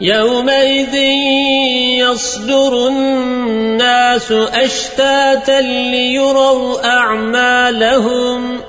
يومئذ يصدر الناس أشتاتا ليروا أعمالهم